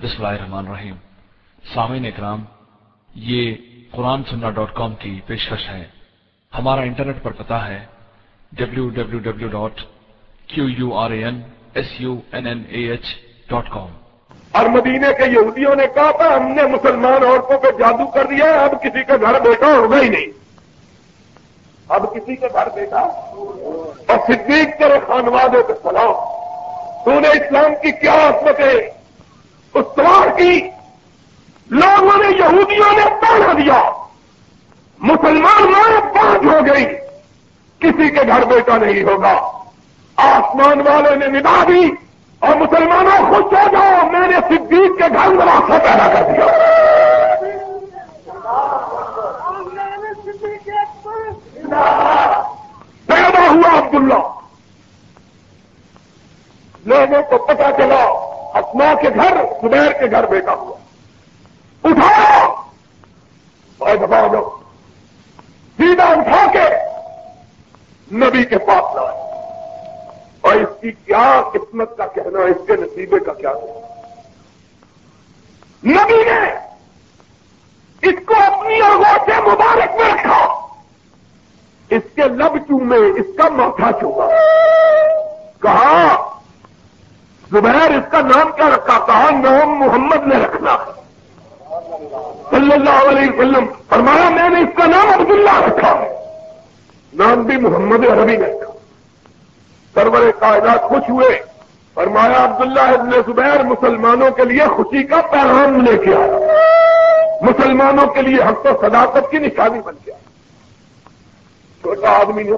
الرحمن الرحیم سامعین اکرام، یہ قرآن سننا ڈاٹ کام کی پیشکش ہے۔ ہمارا انٹرنیٹ پر پتا ہے W W W dot Q U R A N S U N N A H dot com. اور مدینے کے یہودیوں نے کہا تھا، ہم نے مسلمان عورتوں پہ جادو کر دیا ہے اب کسی کا گھر بیٹا ہوگا ہی نہیں۔ اب کسی کا گھر بیٹا؟ اور صدیق کرے خانوادے کے سلام تو نے اسلام کی کیا عصمتیں استوار کی لوگوں نے یہودیوں نے پڑھا دیا۔ مسلمان ماں پانچ ہو گئی۔ کسی کے گھر بیٹا نہیں ہوگا۔ آسمان والے نے ندا دی اور مسلمانوں خوش ہو جاؤ، میں نے صدیق کے گھر میں راستہ پیدا کر دیا۔ پیدا ہوا عبداللہ۔ لوگوں کو پتا چلا اسما کے گھر، زبیر کے گھر بیٹا ہوا۔ اٹھاؤ! اور دبا دو۔ سیدھا اٹھا کے نبی کے پاس لائے اور اس کی کیا قسمت کا کہنا، اس کے نصیبے کا کیا کہنا۔ نبی نے اس کو اپنی آگوں سے مبارک میں رکھا۔ اس کے لب چومے، اس کا ماتھا چوما۔ کہا زبیر اس کا نام کیا رکھا کہا نام محمد نے رکھنا۔ صلی اللہ علیہ وسلم فرمایا، میں نے اس کا نام عبداللہ رکھا۔ نام بھی محمد عربی نے رکھا سرور کائنات خوش ہوئے۔ فرمایا، عبداللہ ابن زبیر مسلمانوں کے لیے خوشی کا پیغام لے کے آیا۔ مسلمانوں کے لیے حق و صداقت کی نشانی بن گیا۔ چھوٹا آدمی نے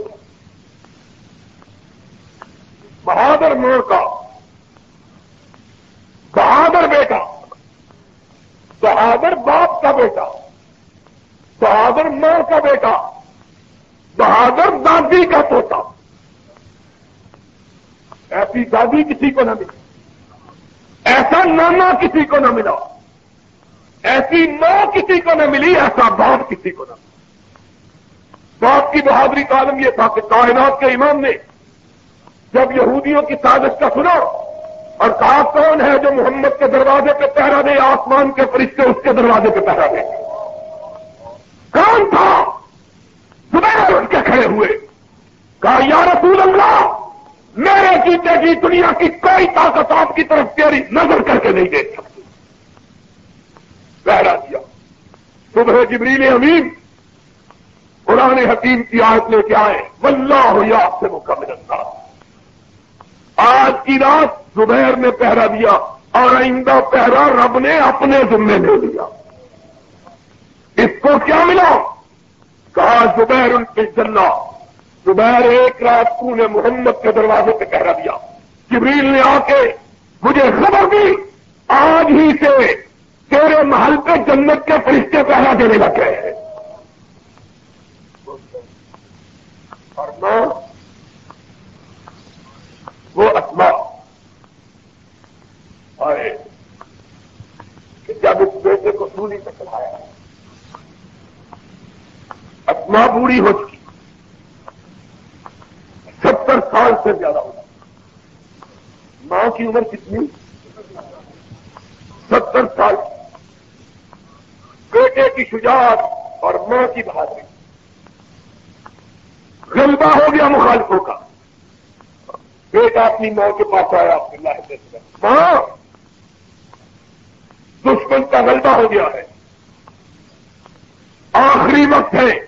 بہادر ماں کا بہادر بیٹا، بہادر باپ کا بیٹا، بہادر ماں کا بیٹا، بہادر دادی کا پوتا۔ ایسی دادی کسی کو نہ ملی، ایسا نانا کسی کو نہ ملا، ایسی ماں کسی کو نہ ملی، ایسا باپ کسی کو نہ ملا۔ باپ کی بہادری کا عالم یہ تھا کہ کائنات کے امام نے جب یہودیوں کی سازش کا سنا اور کہا کون ہے جو محمد کے دروازے پہ پہرا دے، آسمان کے فرشتے اس کے دروازے پہ پہرا دے؟ کون تھا؟ صبح اٹھ کے کھڑے ہوئے۔ کہا، یا رسول اللہ، میرے جیتے جی دنیا کی کوئی طاقت آپ کی طرف تیری نظر کر کے نہیں دیکھ سکتی۔ پہرا دیا۔ صبح جبریل امین قرآن حکیم کی آیت لے کے آئے۔ واللہ ہو یا آپ سے مکمل انداز آج کی رات زبیر نے پہرا دیا اور آئندہ پہرا رب نے اپنے ذمے لے لیا۔ اس کو کیا ملا؟ کہا، زبیر ان کی جنا زبیر ایک رات کو نے محمد کے دروازے پہ پہرا دیا۔ جبریل نے آ کے مجھے خبر دی، آج ہی سے تیرے محل پہ جنت کے فرشتے پہرا دینے لگ گئے ہیں۔ اور میں وہ اسما آئے کہ جب اس بیٹے کو سولی پہ چلایا اسما بوڑھی ہو چکی۔ ستر سال سے زیادہ ہو ماں کی عمر کتنی؟ ستر سال۔ بیٹے کی شجاعت اور ماں کی بہادری۔ غلبہ ہو گیا مخالفوں کا۔ بیٹا اپنی ماں کے پاس آیا اللہ ماں، دشمن کا غلبہ ہو گیا ہے۔ آخری وقت ہے۔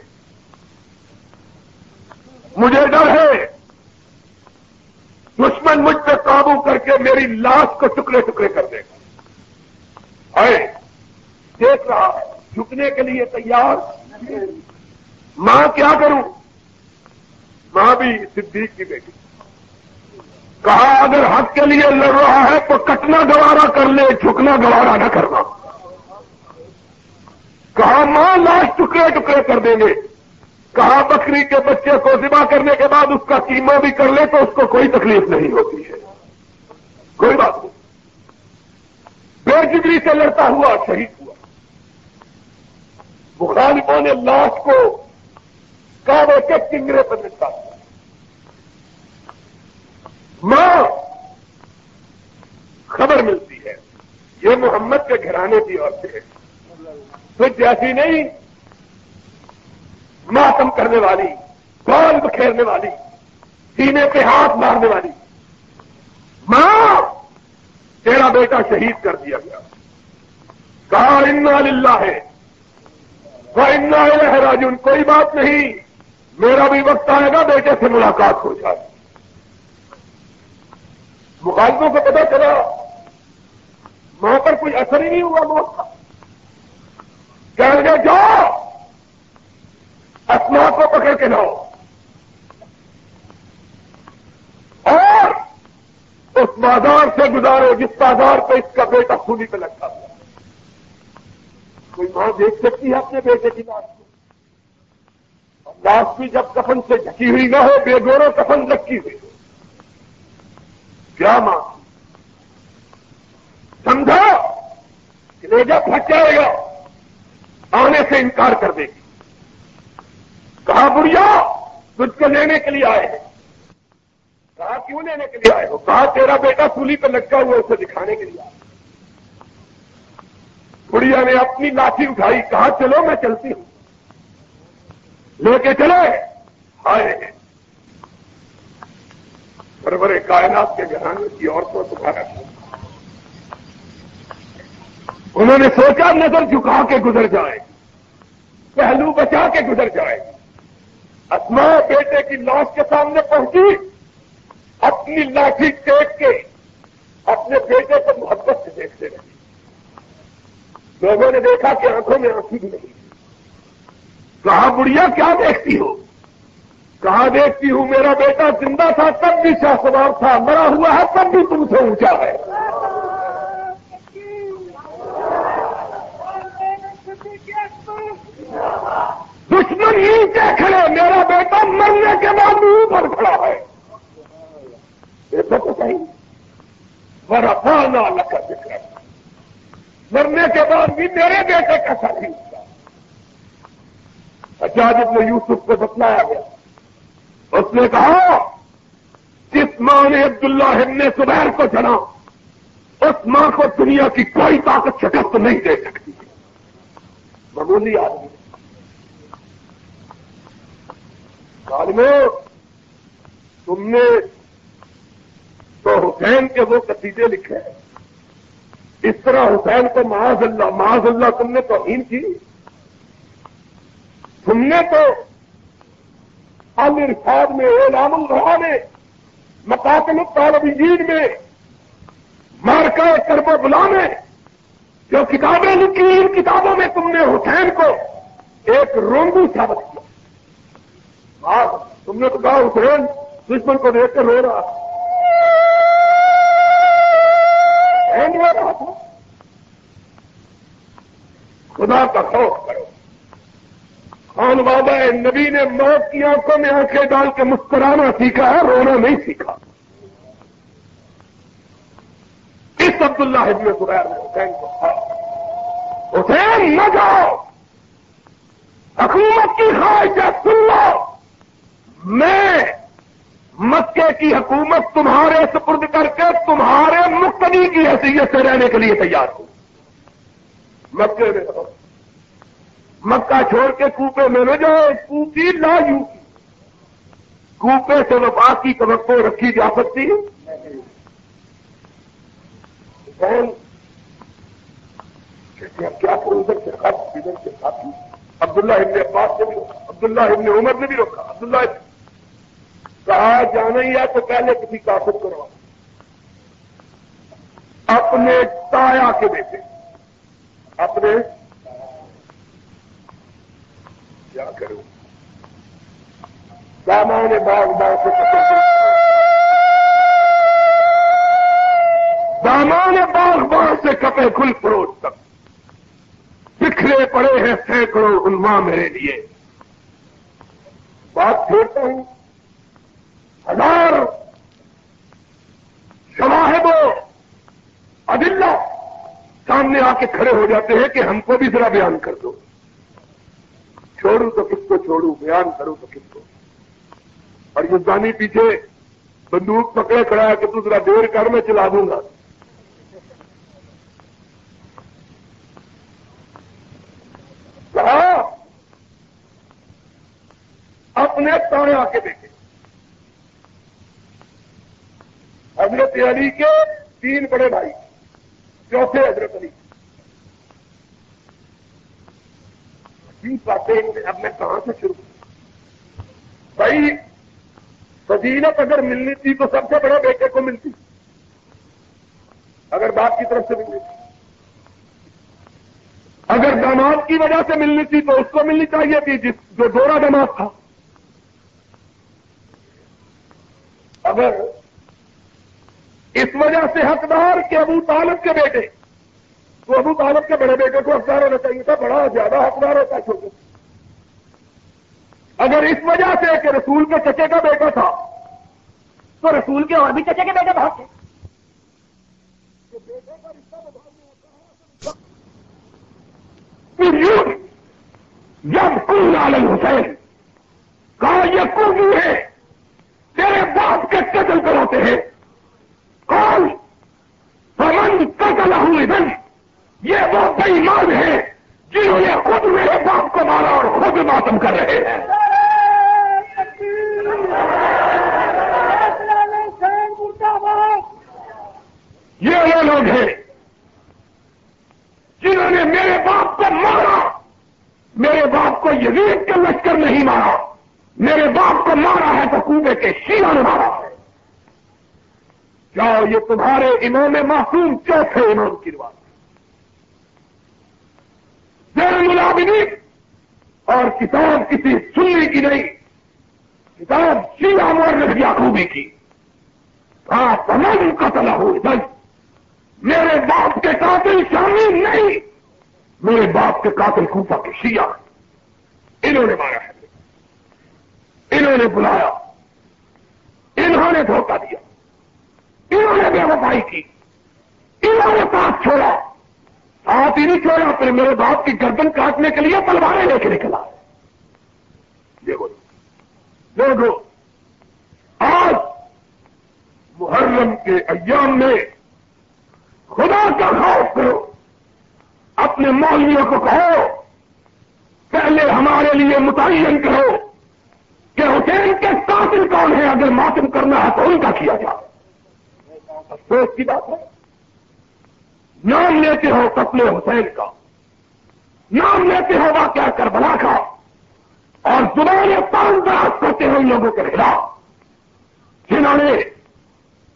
مجھے ڈر ہے۔ دشمن مجھ پہ قابو کر کے میری لاش کو ٹکڑے ٹکڑے کر دے گا۔ آئے، دیکھ رہا ہے، جھکنے کے لیے تیار۔ ماں کیا کروں؟ ماں بھی صدیق کی بیٹی۔ کہا، اگر حق کے لیے لڑ رہا ہے تو کٹنا گوارا کر لے، جھکنا گوارا نہ کرنا۔ کہا، ماں، لاش ٹکڑے ٹکڑے کر دیں گے۔ کہا بکری کے بچے کو ذبح کرنے کے بعد اس کا کیما بھی کر لے تو اس کو کوئی تکلیف نہیں ہوتی ہے۔ کوئی بات نہیں۔ بے جگری سے لڑتا ہوا، شہید ہوا۔ مخالفوں نے لاش کو کاوے کے کنگرے پر لٹا دیا۔ ماں، خبر ملتی ہے، یہ محمد کے گھرانے کی عورتیں تو جیسی نہیں ماتم کرنے والی گول بکھیرنے والی، سینے پہ ہاتھ مارنے والی۔ ماں، تیرا بیٹا شہید کر دیا گیا۔ کہا، انا للہ ہے وہ انا راجن کوئی بات نہیں، میرا بھی وقت آئے گا، بیٹے سے ملاقات ہو جائے۔ مخالفوں کو پتا چلا وہاں پر کوئی اثر ہی نہیں ہوا، موت کا۔ کہہ گے جاؤ! اسما کو پکڑ کے لاؤ۔ اور اس بازار سے گزارو جس بازار پہ اس کا بیٹا خونی پہ لگتا ہوا۔ کوئی ماں دیکھ سکتی ہے اپنے بیٹے کی لاش کو۔ لاش بھی جب کفن سے ڈھکی ہوئی نہ ہو، بے گورو کفن لکی ہوئی ہو۔ کیا ماں؟ سمجھا؟ کہ لیجا پھٹ جائے گا۔ آنے سے انکار کر دے گی۔ کہا بڑھیا؟ تجھ کو لینے کے لیے آئے کہا کیوں لینے کے لیے آئے ہو؟ کہا تیرا بیٹا سولی پہ لگا ہوا اسے دکھانے کے لیے آئے بڑھیا نے اپنی لاٹھی اٹھائی، کہا، چلو میں چلتی ہوں۔ لے کے چلے۔ آئے ہیں بربرے کائنات کے گھرانے کی عورتوں تمہارا انہوں نے سوچا نظر جھکا کے گزر جائے، پہلو بچا کے گزر جائے۔ اسما بیٹے کی لاش کے سامنے پہنچی، اپنی لاٹھی ٹیک کے اپنے بیٹے کو محبت سے دیکھتے رہے۔ لوگوں نے دیکھا کہ آنکھوں میں آنکھی بھی نہیں۔ کہا بڑھیا کیا دیکھتی ہو؟ کہاں دیکھتی ہوں میرا بیٹا زندہ تھا، تب بھی شاہ سوار تھا، مرا ہوا ہے، تب بھی تم سے اونچا ہے دشمن ہی کے کھڑے میرا مرنے کے بعد بھی اوپر کھڑا ہے۔ تو صحیح بڑا پانا لکھا دکھ رہا مرنے کے بعد بھی میرے بیٹے کا ساتھی ہوگا اچانک ابن یوسف کو بتلایا گیا۔ اس نے کہا، جس ماں نے عبداللہ ابن سبیر کو چلا اس ماں کو دنیا کی کوئی طاقت شکست نہیں دے سکتی۔ معمولی آدمی۔ میں تم نے تو حسین کے وہ قصیدے لکھے ہیں۔ اس طرح حسین کو معاذ اللہ معاذ اللہ تم نے توہین کی۔ تم نے تو الرفاد میں اعلام الرحا میں مقاتل الطالبین میں مارکا کرب و بلا میں جو کتابیں لکھی، ان کتابوں میں تم نے حسین کو ایک رونگو ثابت کیا۔ تم نے تو کہا، حسین، دشمن کو دیکھ کر رو رہا رو رہا تھا۔ خدا کا خوف کرو۔ خان بابا، نبی نے موت کی آنکھوں میں آنکھیں ڈال کے مسکرانا سیکھا ہے، رونا نہیں سیکھا۔ اس عبداللہ ابن زبیر نے حسین کو حسین، نہ جاؤ۔ حکومت کی خواہش سن لو۔ میں مکے کی حکومت تمہارے سپرد کر کے تمہارے مقتدی کی حیثیت سے رہنے کے لیے تیار ہوں۔ مکے میں رہو۔ مکہ چھوڑ کے کوپے میں نہ جاؤ۔ کوپی لا یو۔ کی کوپے سے وفا کی توقع رکھی جا سکتی کیا کروں عبداللہ ابن عباس نے بھی روکا عبداللہ ابن عمر نے بھی روکا عبداللہ کہا جانا ہی ہے تو پہلے کسی کافر کروا اپنے تایا کے بیٹے۔ اپنے کیا کروں؟ سامان باغ باغ سے سامان باغ باغ سے کپے کھل فروٹ تک۔ بکھرے پڑے ہیں سینکڑوں انواع میرے لیے۔ بات چھوڑتا ہوں۔ کے کھڑے ہو جاتے ہیں کہ ہم کو بھی ذرا بیان کر دو۔ چھوڑوں تو کس کو چھوڑوں؟ بیان کروں تو کس کو؟ اور یزدانی پیچھے بندوق پکڑے کھڑا ہے کہ تو ذرا دیر کر میں چلا دوں گا۔ اپنے تانے آ کے دیکھے۔ حضرت علی کے تین بڑے بھائی، چوتھے حضرت علی۔ عجیب باتیں اب میں کہاں سے شروع بھائی، فضیلت اگر ملنی تھی تو سب سے بڑے بیٹے کو ملتی۔ اگر باپ کی طرف سے ملنی تھی۔ اگر داماد کی وجہ سے ملنی تھی تو اس کو ملنی چاہیے تھی، جس جو دورہ دماغ تھا۔ اگر اس وجہ سے حقدار کہ ابو طالب کے بیٹے تو ابو طالب کے بڑے بیٹے کو حقدار ہونا چاہیے تھا، بڑا زیادہ حقدار ہوتا ہے چھوٹے اگر اس وجہ سے کہ رسول کے چچے کا بیٹا تھا، تو رسول کے اور بھی چچے کے بیٹے بہت تھے جب کل عالم حسین کہا، یہ کل ہے؟ تیرے باپ کے قتل پر ہوتے ہیں۔ کون سمن قتل ہوئے دن یہ وہ بئی مان ہے جنہوں نے خود میرے باپ کو مارا اور خود ماتم کر رہے ہیں۔ یہ وہ لوگ ہیں جنہوں نے میرے باپ کو مارا۔ میرے باپ کو یزید کے لشکر نہیں مارا۔ میرے باپ کو مارا ہے تو کنبے کے شیرا نے مارا ہے۔ کیا یہ تمہارے امام معصوم چوتھے امام کی بات ملابنی اور کتاب کسی سننے کی نہیں، کتاب شیلا مور یعقوبی کی۔ آپ امن قتل ہو دل میرے باپ کے قاتل شامل نہیں۔ میرے باپ کے قاتل کوفہ کے شیعہ۔ انہوں نے مارا ہے۔ انہوں نے بلایا۔ انہوں نے دھوکہ دیا۔ انہوں نے بے وفائی کی۔ انہوں نے ساتھ چھوڑا۔ آپ ہی نہیں چھوڑا پھر میرے باپ کی گردن کاٹنے کے لیے تلواریں لے کے نکلا۔ دیکھو دیکھو آج محرم کے ایام میں خدا کا خوف کرو۔ اپنے مولویوں کو کہو۔ پہلے ہمارے لیے متعین کرو کہ حسین کے قاتل کون ہے۔ اگر ماتم کرنا ہے تو ان کا کیا جائے۔ افسوس کی بات ہے۔ نام لیتے ہو قتل حسین کا۔ نام لیتے ہو واقعہ کربلا کا۔ اور زبان پان دراز کرتے ہو لوگوں کے خلاف۔ جنہوں نے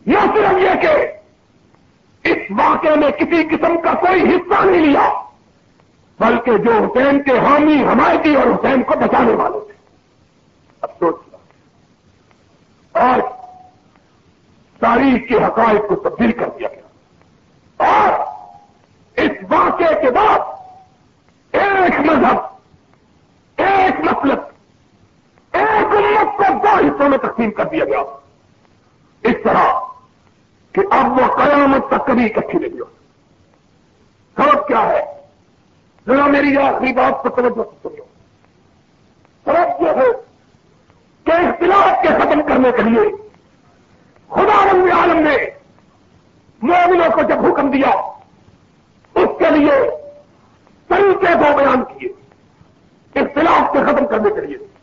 نہ صرف یہ کہ اس واقعے میں کسی قسم کا کوئی حصہ نہیں لیا، بلکہ جو حسین کے حامی حمایتی اور حسین کو بچانے والے تھے۔ افسوس اور تاریخ کے حقائق کو تبدیل کر دیا گیا۔ اور واقعے کے بعد ایک مذہب، ایک مطلب ایک امت کو دو حصوں میں تقسیم کر دیا گیا۔ اس طرح کہ اب وہ قیامت تک کبھی اکٹھی نہیں ہو سبب کیا ہے؟ ذرا میری آخری بات کو توجہ سے سنو سبب یہ ہے کہ اختلاف کے ختم کرنے کے لیے خدا رنگ عالم نے مومنوں کو جب حکم دیا اس کے لیے طریقے کو بیان کیے اختلاف کے ختم کرنے کے لیے